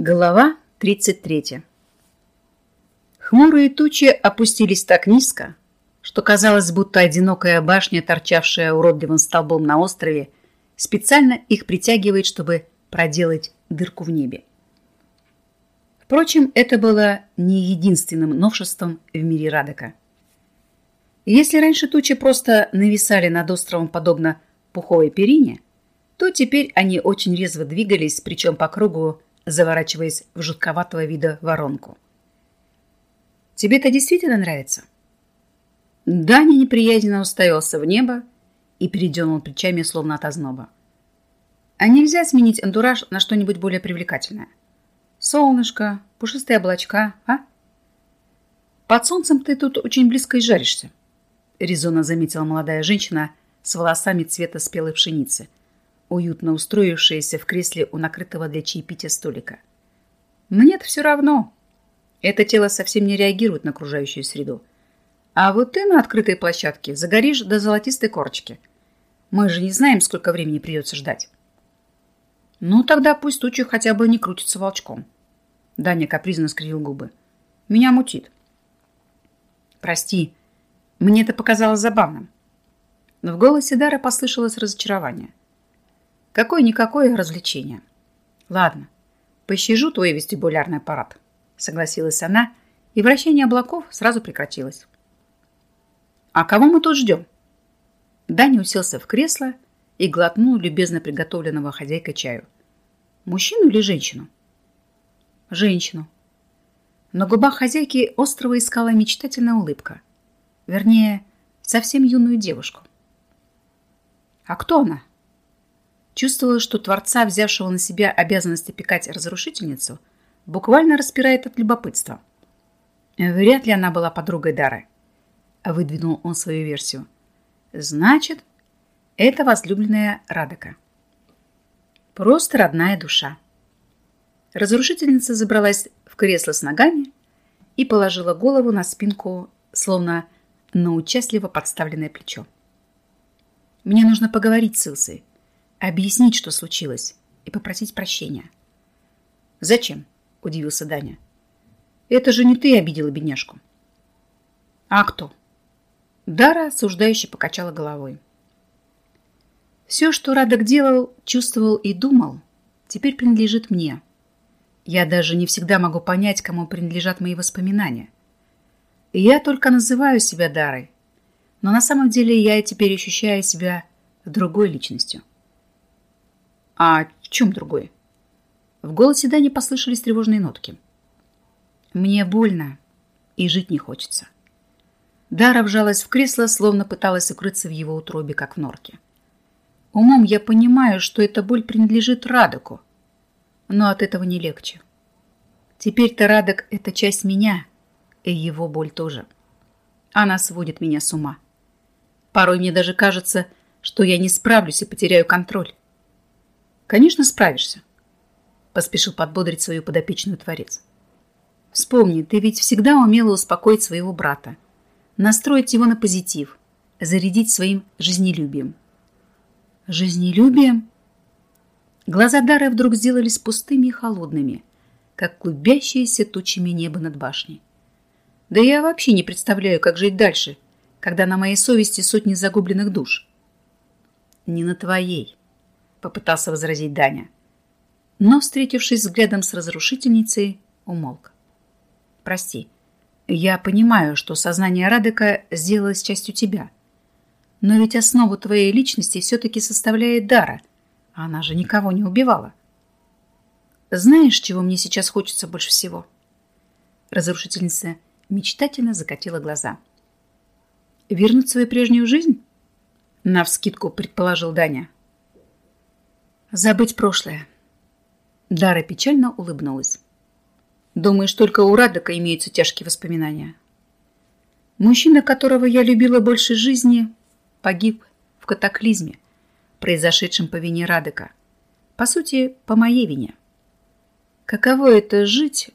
Глава 33 Хмурые тучи опустились так низко, что казалось, будто одинокая башня, торчавшая уродливым столбом на острове, специально их притягивает, чтобы проделать дырку в небе. Впрочем, это было не единственным новшеством в мире Радека. Если раньше тучи просто нависали над островом подобно пуховой перине, то теперь они очень резво двигались, причем по кругу, заворачиваясь в жутковатого вида воронку. «Тебе это действительно нравится?» Даня неприязненно уставился в небо и передернул плечами, словно от озноба. «А нельзя сменить антураж на что-нибудь более привлекательное? Солнышко, пушистые облачка, а?» «Под солнцем ты тут очень близко и жаришься», резонно заметила молодая женщина с волосами цвета спелой пшеницы, уютно устроившаяся в кресле у накрытого для чаепития столика. «Мне-то все равно. Это тело совсем не реагирует на окружающую среду. А вот ты на открытой площадке загоришь до золотистой корочки. Мы же не знаем, сколько времени придется ждать». «Ну, тогда пусть тучи хотя бы не крутится волчком». Даня капризно скривил губы. «Меня мутит». «Прости, мне это показалось забавным». Но в голосе Дара послышалось разочарование. Какое-никакое развлечение. Ладно, пощажу твой вестибулярный аппарат, согласилась она, и вращение облаков сразу прекратилось. А кого мы тут ждем? Даня уселся в кресло и глотнул любезно приготовленного хозяйкой чаю. Мужчину или женщину? Женщину. На губах хозяйки острова искала мечтательная улыбка. Вернее, совсем юную девушку. А кто она? Чувствовала, что Творца, взявшего на себя обязанность опекать разрушительницу, буквально распирает от любопытства. Вряд ли она была подругой Дары. Выдвинул он свою версию. Значит, это возлюбленная Радека. Просто родная душа. Разрушительница забралась в кресло с ногами и положила голову на спинку, словно на участливо подставленное плечо. «Мне нужно поговорить с Илсой объяснить, что случилось, и попросить прощения. «Зачем?» – удивился Даня. «Это же не ты обидела бедняжку». «А кто?» Дара осуждающе покачала головой. «Все, что Радок делал, чувствовал и думал, теперь принадлежит мне. Я даже не всегда могу понять, кому принадлежат мои воспоминания. Я только называю себя Дарой, но на самом деле я теперь ощущаю себя другой личностью. А в чем другой? В голосе Дани послышались тревожные нотки. Мне больно и жить не хочется. Дара вжалась в кресло, словно пыталась укрыться в его утробе, как в норке. Умом я понимаю, что эта боль принадлежит Радоку, но от этого не легче. Теперь-то Радок — это часть меня, и его боль тоже. Она сводит меня с ума. Порой мне даже кажется, что я не справлюсь и потеряю контроль. Конечно, справишься, поспешил подбодрить свою подопечную творец. Вспомни, ты ведь всегда умела успокоить своего брата, настроить его на позитив, зарядить своим жизнелюбием. Жизнелюбием? Глаза Дары вдруг сделались пустыми и холодными, как клубящиеся тучами небо над башней. Да я вообще не представляю, как жить дальше, когда на моей совести сотни загубленных душ. Не на твоей, попытался возразить Даня. Но, встретившись взглядом с разрушительницей, умолк. Прости, я понимаю, что сознание Радека сделалось частью тебя. Но ведь основу твоей личности все-таки составляет Дара, она же никого не убивала. Знаешь, чего мне сейчас хочется больше всего? Разрушительница мечтательно закатила глаза. Вернуть свою прежнюю жизнь? Навскидку предположил Даня. Забыть прошлое. Дара печально улыбнулась. Думаешь, только у Радока имеются тяжкие воспоминания? Мужчина, которого я любила больше жизни, погиб в катаклизме, произошедшем по вине Радока. По сути, по моей вине. Каково это жить,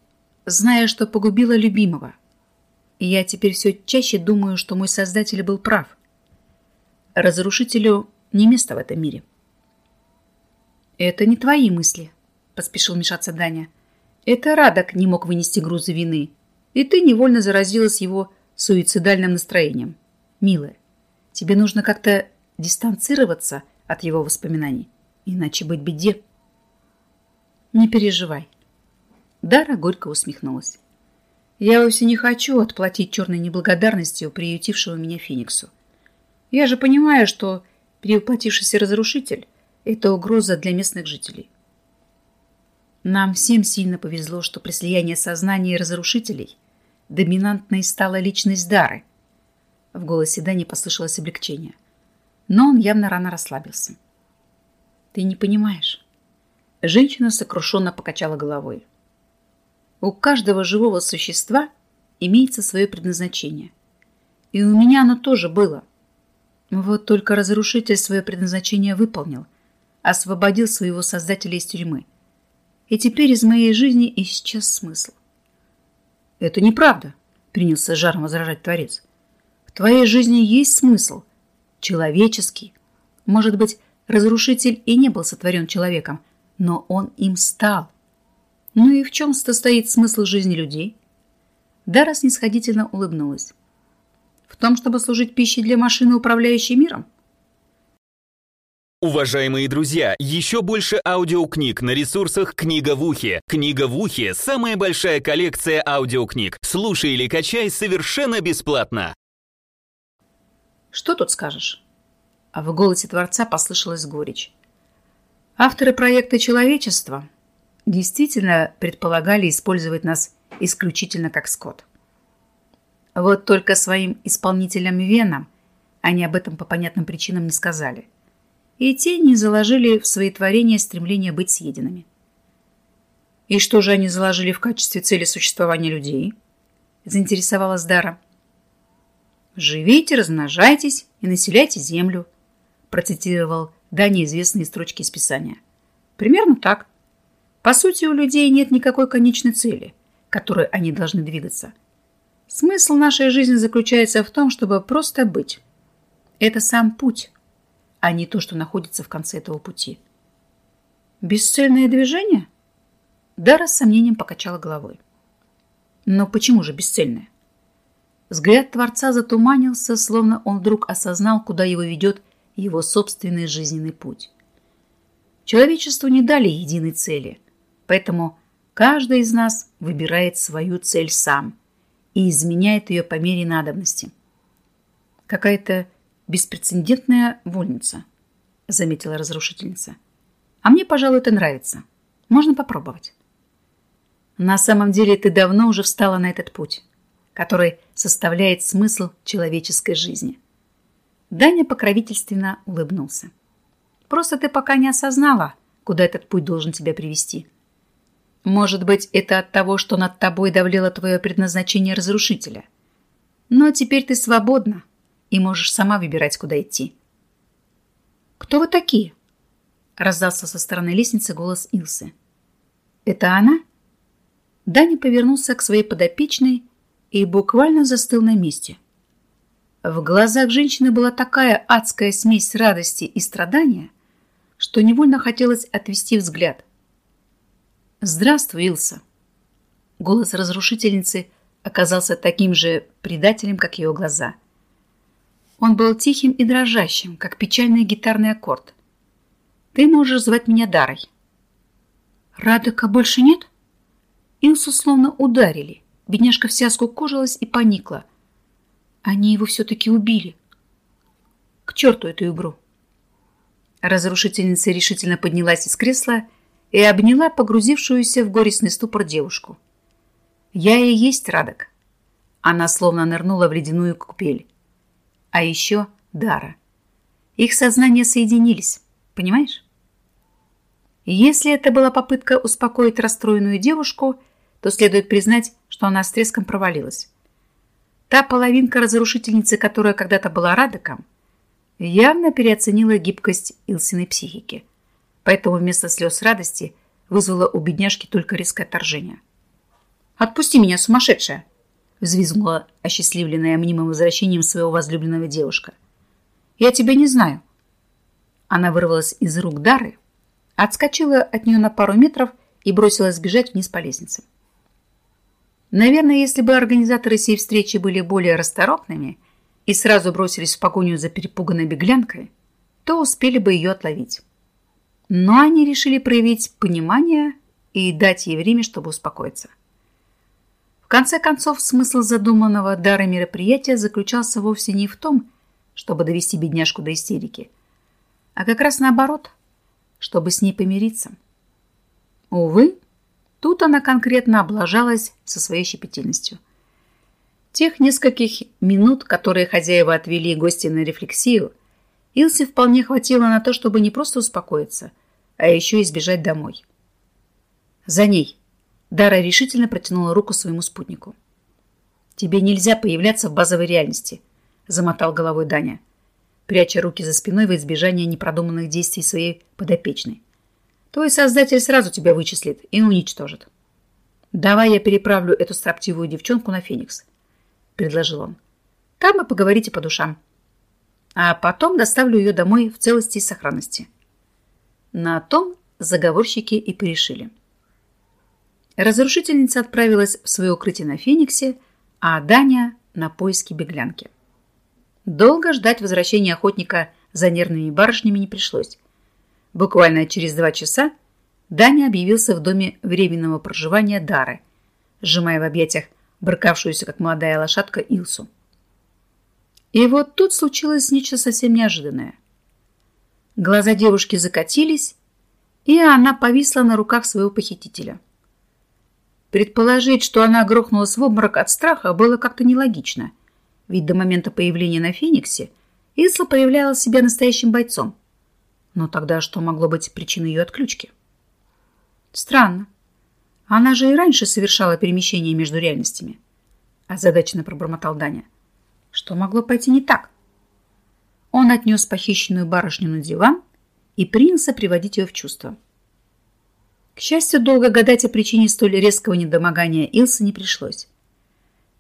зная, что погубила любимого? И я теперь все чаще думаю, что мой создатель был прав. Разрушителю не место в этом мире. «Это не твои мысли», — поспешил вмешаться Даня. Это Радок не мог вынести груза вины, и ты невольно заразилась его суицидальным настроением. Милая, тебе нужно как-то дистанцироваться от его воспоминаний, иначе быть беде. Не переживай. Дара горько усмехнулась. Я вовсе не хочу отплатить черной неблагодарностью приютившего меня Фениксу. Я же понимаю, что перевоплотившийся разрушитель – это угроза для местных жителей. Нам всем сильно повезло, что при слиянии сознания разрушителей доминантной стала личность Дары. В голосе Дани послышалось облегчение. Но он явно рано расслабился. Ты не понимаешь. Женщина сокрушенно покачала головой. У каждого живого существа имеется свое предназначение. И у меня оно тоже было. Вот только разрушитель свое предназначение выполнил, освободил своего создателя из тюрьмы – и теперь из моей жизни исчез смысл. «Это неправда», — принялся жаром возражать Творец. «В твоей жизни есть смысл, человеческий. Может быть, разрушитель и не был сотворен человеком, но он им стал. Ну и в чем состоит смысл жизни людей?» Дара снисходительно улыбнулась. «В том, чтобы служить пищей для машины, управляющей миром?» Уважаемые друзья, еще больше аудиокниг на ресурсах «Книга в ухе». «Книга в ухе» — самая большая коллекция аудиокниг. Слушай или качай совершенно бесплатно. Что тут скажешь? А в голосе Творца послышалась горечь. Авторы проекта «Человечество» действительно предполагали использовать нас исключительно как скот. Вот только своим исполнителям Венам они об этом по понятным причинам не сказали и те не заложили в свои творения стремление быть съеденными. «И что же они заложили в качестве цели существования людей?» – заинтересовалась Дара. «Живите, размножайтесь и населяйте землю», – процитировал да неизвестные строчки из Писания. «Примерно так. По сути, у людей нет никакой конечной цели, которой они должны двигаться. Смысл нашей жизни заключается в том, чтобы просто быть. Это сам путь, а не то, что находится в конце этого пути. Бесцельное движение? Дара с сомнением покачала головой. Но почему же бесцельное? Взгляд Творца затуманился, словно он вдруг осознал, куда его ведет его собственный жизненный путь. Человечеству не дали единой цели, поэтому каждый из нас выбирает свою цель сам и изменяет ее по мере надобности. Какая-то беспрецедентная вольница», — заметила разрушительница. «А мне, пожалуй, это нравится. Можно попробовать». «На самом деле ты давно уже встала на этот путь, который составляет смысл человеческой жизни». Даня покровительственно улыбнулся. «Просто ты пока не осознала, куда этот путь должен тебя привести. Может быть, это от того, что над тобой давлело твое предназначение разрушителя. Но теперь ты свободна» и можешь сама выбирать, куда идти. «Кто вы такие?» — раздался со стороны лестницы голос Илсы. «Это она?» Дани повернулся к своей подопечной и буквально застыл на месте. В глазах женщины была такая адская смесь радости и страдания, что невольно хотелось отвести взгляд. «Здравствуй, Илса!» Голос разрушительницы оказался таким же предателем, как ее глаза – он был тихим и дрожащим, как печальный гитарный аккорд. «Ты можешь звать меня Дарой». «Радока больше нет?» Илсу словно ударили. Бедняжка вся скукожилась и поникла. Они его все-таки убили. К черту эту игру. Разрушительница решительно поднялась из кресла и обняла погрузившуюся в горестный ступор девушку. «Я и есть Радок». Она словно нырнула в ледяную купель а еще Дара. Их сознания соединились, понимаешь? Если это была попытка успокоить расстроенную девушку, то следует признать, что она с треском провалилась. Та половинка разрушительницы, которая когда-то была Радоком, явно переоценила гибкость Илсиной психики, поэтому вместо слез радости вызвала у бедняжки только резкое отторжение. «Отпусти меня, сумасшедшая!» Взвизгнула осчастливленная мнимым возвращением своего возлюбленного девушка. «Я тебя не знаю». Она вырвалась из рук Дары, отскочила от нее на пару метров и бросилась бежать вниз по лестнице. Наверное, если бы организаторы сей встречи были более расторопными и сразу бросились в погоню за перепуганной беглянкой, то успели бы ее отловить. Но они решили проявить понимание и дать ей время, чтобы успокоиться. Конце концов, смысл задуманного дара мероприятия заключался вовсе не в том, чтобы довести бедняжку до истерики, а как раз наоборот, чтобы с ней помириться. Увы, тут она конкретно облажалась со своей щепетильностью. Тех нескольких минут, которые хозяева отвели гости на рефлексию, Илсе вполне хватило на то, чтобы не просто успокоиться, а еще и сбежать домой. За ней Дара решительно протянула руку своему спутнику. «Тебе нельзя появляться в базовой реальности», — замотал головой Даня, пряча руки за спиной в избежание непродуманных действий своей подопечной. «Твой создатель сразу тебя вычислит и уничтожит». «Давай я переправлю эту строптивую девчонку на Феникс», — предложил он. «Там вы поговорите по душам. А потом доставлю ее домой в целости и сохранности». На том заговорщики и порешили. Разрушительница отправилась в свое укрытие на Фениксе, а Даня на поиски беглянки. Долго ждать возвращения охотника за нервными барышнями не пришлось. Буквально через два часа Даня объявился в доме временного проживания Дары, сжимая в объятиях брыкавшуюся, как молодая лошадка, Илсу. И вот тут случилось нечто совсем неожиданное. Глаза девушки закатились, и она повисла на руках своего похитителя – Предположить, что она грохнулась в обморок от страха, было как-то нелогично. Ведь до момента появления на Фениксе Исла проявляла себя настоящим бойцом. Но тогда что могло быть причиной ее отключки? Странно. Она же и раньше совершала перемещение между реальностями. Озадаченно пробормотал Даня. Что могло пойти не так? Он отнес похищенную барышню на диван и принялся приводить ее в чувство. К счастью, долго гадать о причине столь резкого недомогания Илсы не пришлось.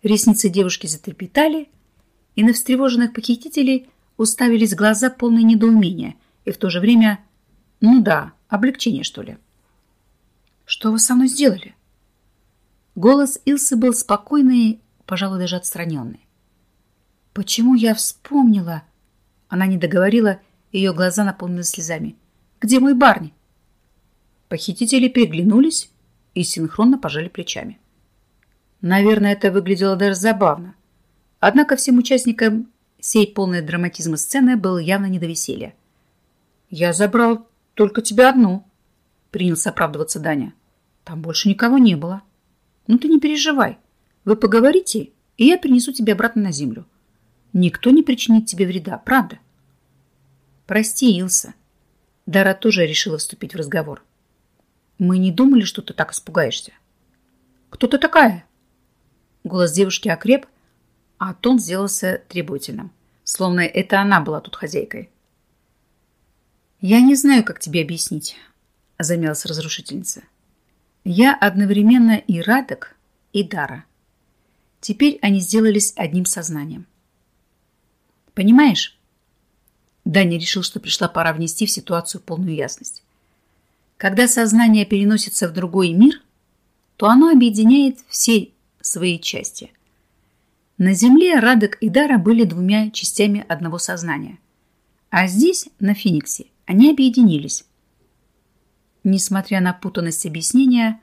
Ресницы девушки затрепетали, и на встревоженных похитителей уставились глаза полные недоумения и в то же время, ну да, облегчение, что ли. «Что вы со мной сделали?» Голос Илсы был спокойный, пожалуй, даже отстраненный. «Почему я вспомнила?» Она не договорила, ее глаза наполнились слезами. «Где мой Барни?» Похитители переглянулись и синхронно пожали плечами. Наверное, это выглядело даже забавно. Однако всем участникам сей полной драматизма сцены было явно не до веселья. «Я забрал только тебя одну», — принялся оправдываться Даня. «Там больше никого не было». «Ну ты не переживай. Вы поговорите, и я принесу тебя обратно на землю. Никто не причинит тебе вреда, правда?» «Прости, Илса». Дара тоже решила вступить в разговор. Мы не думали, что ты так испугаешься. Кто ты такая? Голос девушки окреп, а тон сделался требовательным, словно это она была тут хозяйкой. Я не знаю, как тебе объяснить, замялась разрушительница. Я одновременно и Радок, и Дара. Теперь они сделались одним сознанием. Понимаешь? Даня решил, что пришла пора внести в ситуацию полную ясность. Когда сознание переносится в другой мир, то оно объединяет все свои части. На Земле Радок и Дара были двумя частями одного сознания. А здесь, на Фениксе, они объединились. Несмотря на путанность объяснения,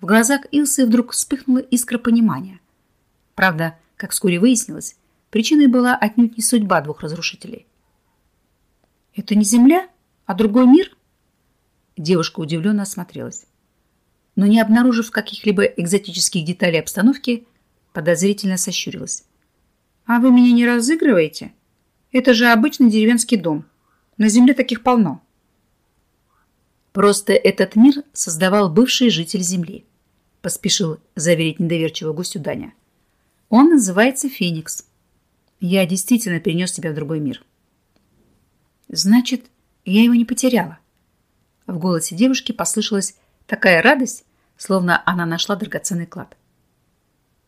в глазах Илсы вдруг вспыхнула искра понимания. Правда, как вскоре выяснилось, причиной была отнюдь не судьба двух разрушителей. «Это не Земля, а другой мир?» Девушка удивленно осмотрелась. Но не обнаружив каких-либо экзотических деталей обстановки, подозрительно сощурилась. «А вы меня не разыгрываете? Это же обычный деревенский дом. На земле таких полно». «Просто этот мир создавал бывший житель Земли», поспешил заверить недоверчиво гостю Даня. «Он называется Феникс. Я действительно перенес тебя в другой мир». «Значит, я его не потеряла?» В голосе девушки послышалась такая радость, словно она нашла драгоценный клад.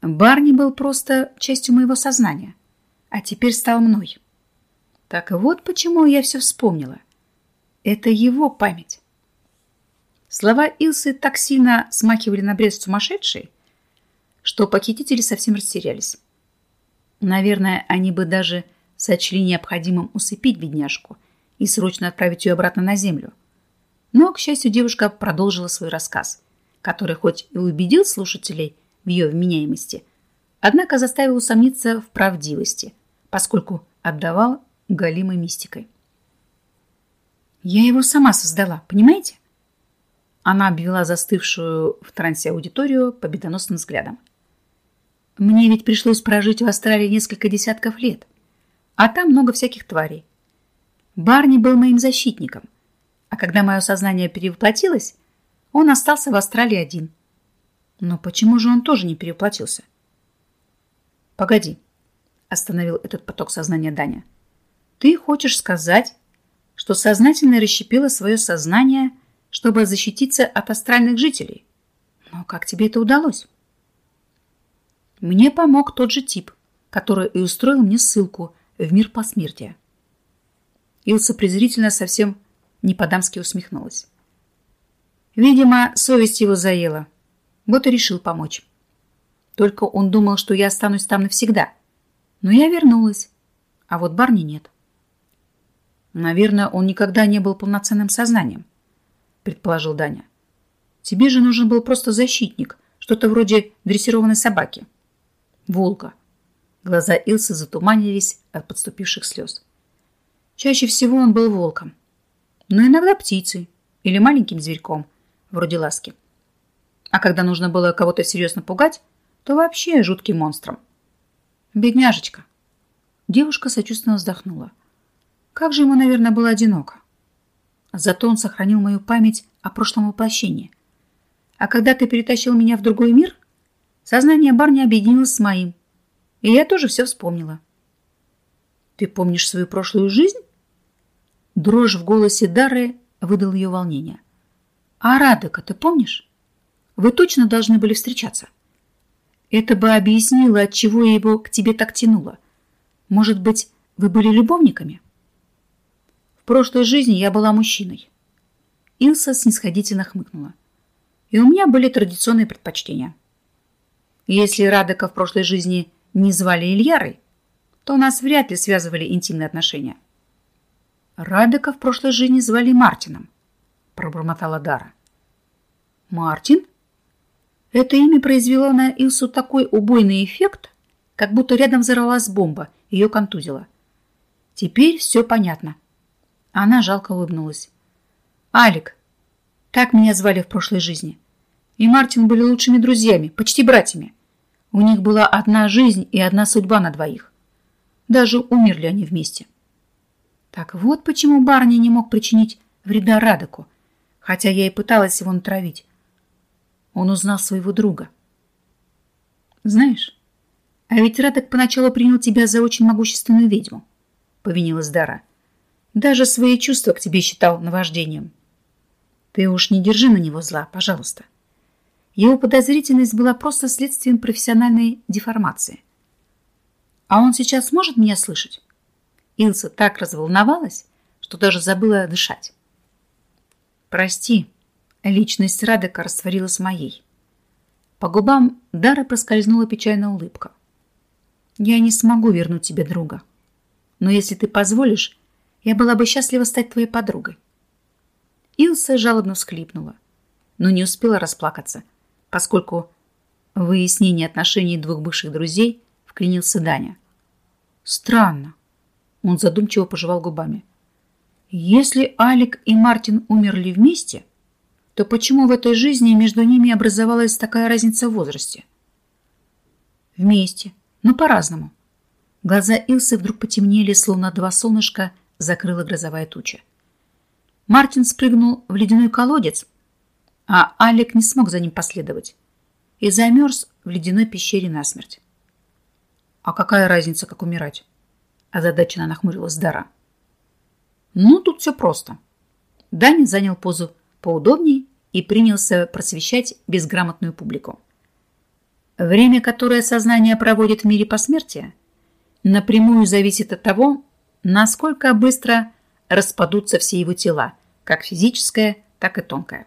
Барни был просто частью моего сознания, а теперь стал мной. Так вот почему я все вспомнила. Это его память. Слова Илсы так сильно смахивали на бред сумасшедшей, что похитители совсем растерялись. Наверное, они бы даже сочли необходимым усыпить бедняжку и срочно отправить ее обратно на землю. Но, к счастью, девушка продолжила свой рассказ, который хоть и убедил слушателей в ее вменяемости, однако заставил усомниться в правдивости, поскольку отдавал галимой мистикой. «Я его сама создала, понимаете?» Она обвела застывшую в трансе аудиторию победоносным взглядом. «Мне ведь пришлось прожить в Австралии несколько десятков лет, а там много всяких тварей. Барни был моим защитником, а когда мое сознание перевоплотилось, он остался в Австралии один. Но почему же он тоже не перевоплотился?» «Погоди», — остановил этот поток сознания Даня. «Ты хочешь сказать, что сознательно расщепила свое сознание, чтобы защититься от астральных жителей? Но как тебе это удалось?» Мне помог тот же тип, который и устроил мне ссылку в мир посмертия. Илса презрительно совсем не по-дамски усмехнулась. Видимо, совесть его заела. Вот и решил помочь. Только он думал, что я останусь там навсегда. Но я вернулась. А вот Барни нет. Наверное, он никогда не был полноценным сознанием, предположил Даня. Тебе же нужен был просто защитник, что-то вроде дрессированной собаки. Волка. Глаза Илсы затуманились от подступивших слез. Чаще всего он был волком, но иногда птицей или маленьким зверьком, вроде ласки. А когда нужно было кого-то серьезно пугать, то вообще жутким монстром. Бедняжечка. Девушка сочувственно вздохнула. Как же ему, наверное, было одиноко. Зато он сохранил мою память о прошлом воплощении. А когда ты перетащил меня в другой мир, сознание барня объединилось с моим. И я тоже все вспомнила. Ты помнишь свою прошлую жизнь? Дрожь в голосе Дары выдал ее волнение. А Радека ты помнишь? Вы точно должны были встречаться. Это бы объяснило, от чего его к тебе так тянуло. Может быть, вы были любовниками? В прошлой жизни я была мужчиной. Илса снисходительно хмыкнула. И у меня были традиционные предпочтения. Если Радека в прошлой жизни не звали Ильярой, то нас вряд ли связывали интимные отношения. Радека в прошлой жизни звали Мартином, пробормотала Дара. Мартин? Это имя произвело на Илсу такой убойный эффект, как будто рядом взорвалась бомба, ее контузило. Теперь все понятно. Она жалко улыбнулась. Алик, так меня звали в прошлой жизни. И Мартин были лучшими друзьями, почти братьями. У них была одна жизнь и одна судьба на двоих. Даже умерли они вместе. Так вот почему Барни не мог причинить вреда Радоку, хотя я и пыталась его натравить. Он узнал своего друга. Знаешь, а ведь Радок поначалу принял тебя за очень могущественную ведьму, повинилась Дара. Даже свои чувства к тебе считал наваждением. Ты уж не держи на него зла, пожалуйста. Его подозрительность была просто следствием профессиональной деформации. А он сейчас сможет меня слышать? Илса так разволновалась, что даже забыла дышать. Прости, Личность Радека растворилась моей. По губам Дара проскользнула печальная улыбка. «Я не смогу вернуть тебе друга. Но если ты позволишь, я была бы счастлива стать твоей подругой». Илса жалобно всхлипнула, но не успела расплакаться, поскольку в выяснение отношений двух бывших друзей вклинился Даня. «Странно», — он задумчиво пожевал губами. «Если Алик и Мартин умерли вместе, то почему в этой жизни между ними образовалась такая разница в возрасте? Вместе, но по-разному. Глаза Илсы вдруг потемнели, словно два солнышка закрыла грозовая туча. Мартин спрыгнул в ледяной колодец, а Алик не смог за ним последовать и замерз в ледяной пещере насмерть. «А какая разница, как умирать?» Озадаченно нахмурилась Дара. «Ну, тут все просто». Даня занял позу поудобнее и принялся просвещать безграмотную публику. Время, которое сознание проводит в мире посмертия, напрямую зависит от того, насколько быстро распадутся все его тела, как физическое, так и тонкое.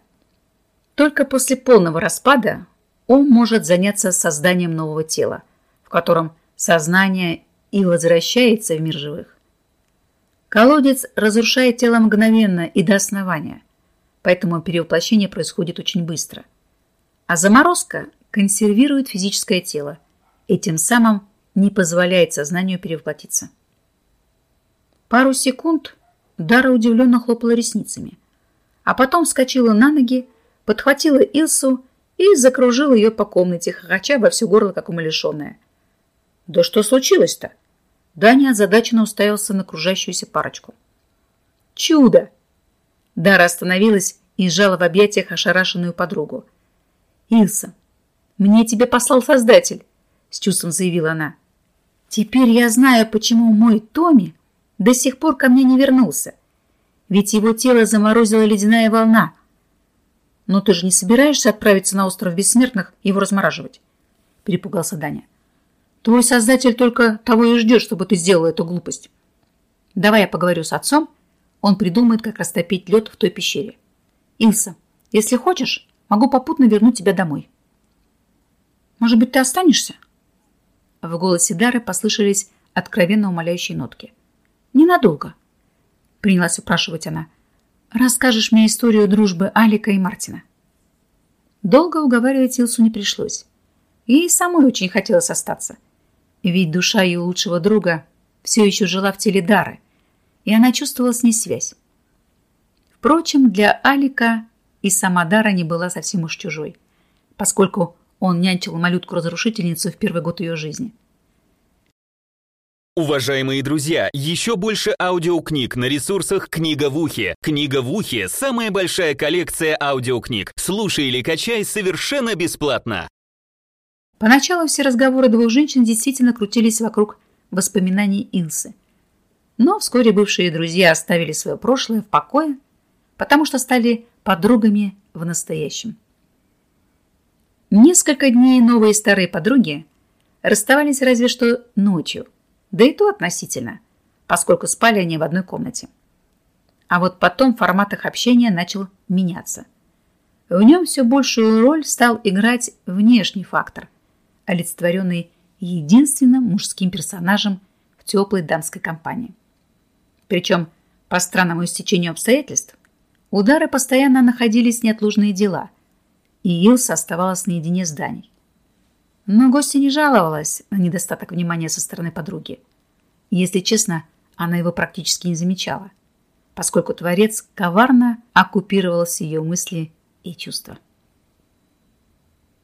Только после полного распада он может заняться созданием нового тела, в котором сознание и возвращается в мир живых. Колодец разрушает тело мгновенно и до основания, поэтому перевоплощение происходит очень быстро. А заморозка консервирует физическое тело и тем самым не позволяет сознанию перевоплотиться. Пару секунд Дара удивленно хлопала ресницами, а потом вскочила на ноги, подхватила Илсу и закружила ее по комнате, хохоча во все горло, как умалишенная. «Да что случилось-то?» Даня озадаченно уставился на окружающуюся парочку. «Чудо!» Дара остановилась и сжала в объятиях ошарашенную подругу. «Илса, мне тебе послал Создатель!» с чувством заявила она. «Теперь я знаю, почему мой Томми до сих пор ко мне не вернулся. Ведь его тело заморозила ледяная волна. Но ты же не собираешься отправиться на остров Бессмертных и его размораживать?» Перепугался Даня. «Твой Создатель только того и ждет, чтобы ты сделала эту глупость. Давай я поговорю с отцом, он придумает, как растопить лед в той пещере. Илса, если хочешь, могу попутно вернуть тебя домой». «Может быть, ты останешься?» В голосе Дары послышались откровенно умоляющие нотки. «Ненадолго», — принялась упрашивать она. «Расскажешь мне историю дружбы Алика и Мартина». Долго уговаривать Илсу не пришлось. Ей самой очень хотелось остаться. Ведь душа ее лучшего друга все еще жила в теле Дары, и она чувствовала с ней связь. Впрочем, для Алика и сама Дара не была совсем уж чужой, поскольку он нянчил малютку-разрушительницу в первый год ее жизни. Уважаемые друзья, еще больше аудиокниг на ресурсах «Книга в ухе». «Книга в ухе» — самая большая коллекция аудиокниг. Слушай или качай совершенно бесплатно. Поначалу все разговоры двух женщин действительно крутились вокруг воспоминаний Илсы. Но вскоре бывшие друзья оставили свое прошлое в покое, потому что стали подругами в настоящем. Несколько дней новые старые подруги расставались разве что ночью, да и то относительно, поскольку спали они в одной комнате. А вот потом формат их общения начал меняться. В нем все большую роль стал играть внешний фактор, олицетворенный единственным мужским персонажем в теплой дамской компании. Причем, по странному истечению обстоятельств, удары постоянно находились неотложные дела – и Илса оставалась наедине с Даней. Но гостья не жаловалась на недостаток внимания со стороны подруги. Если честно, она его практически не замечала, поскольку творец коварно оккупировался ее мысли и чувства.